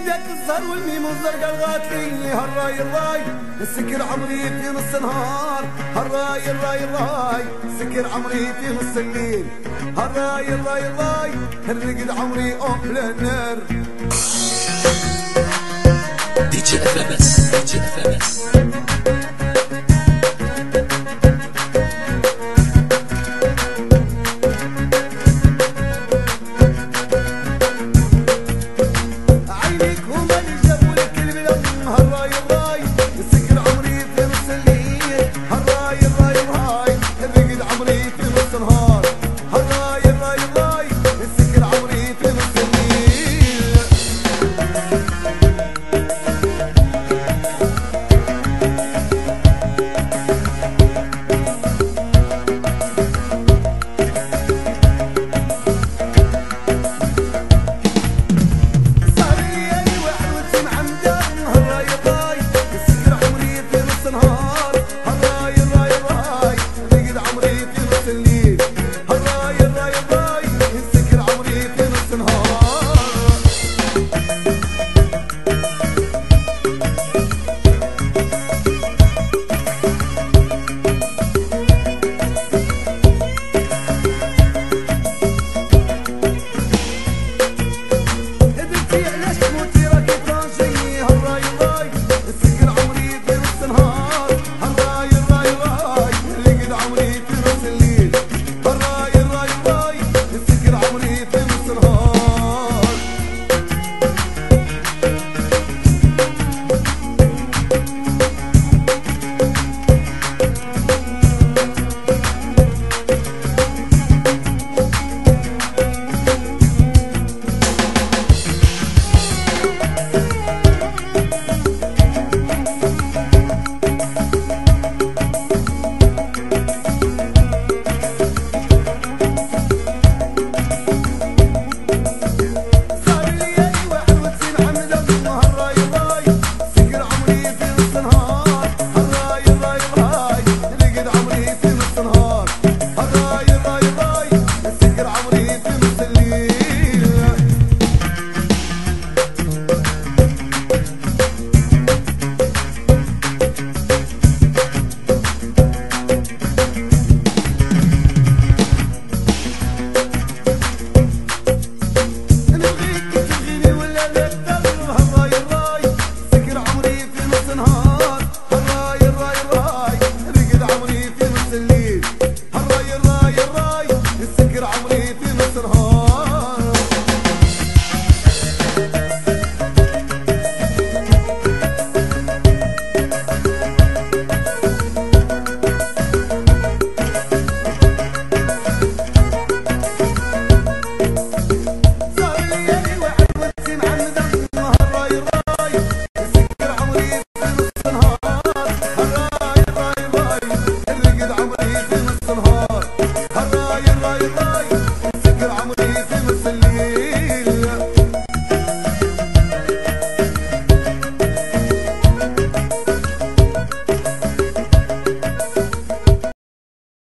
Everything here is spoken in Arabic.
اياك الزهر والميم والزرقاء الغاتلي هالراي الراي. السكر عمري في نص النهار هالراي الراي الراي. السكر عمري في نص الليل هالراي الراي الراي. الرقد عمري أوف للنار. دي جي أف دي جي أف إم إس. believe. الفكر عمري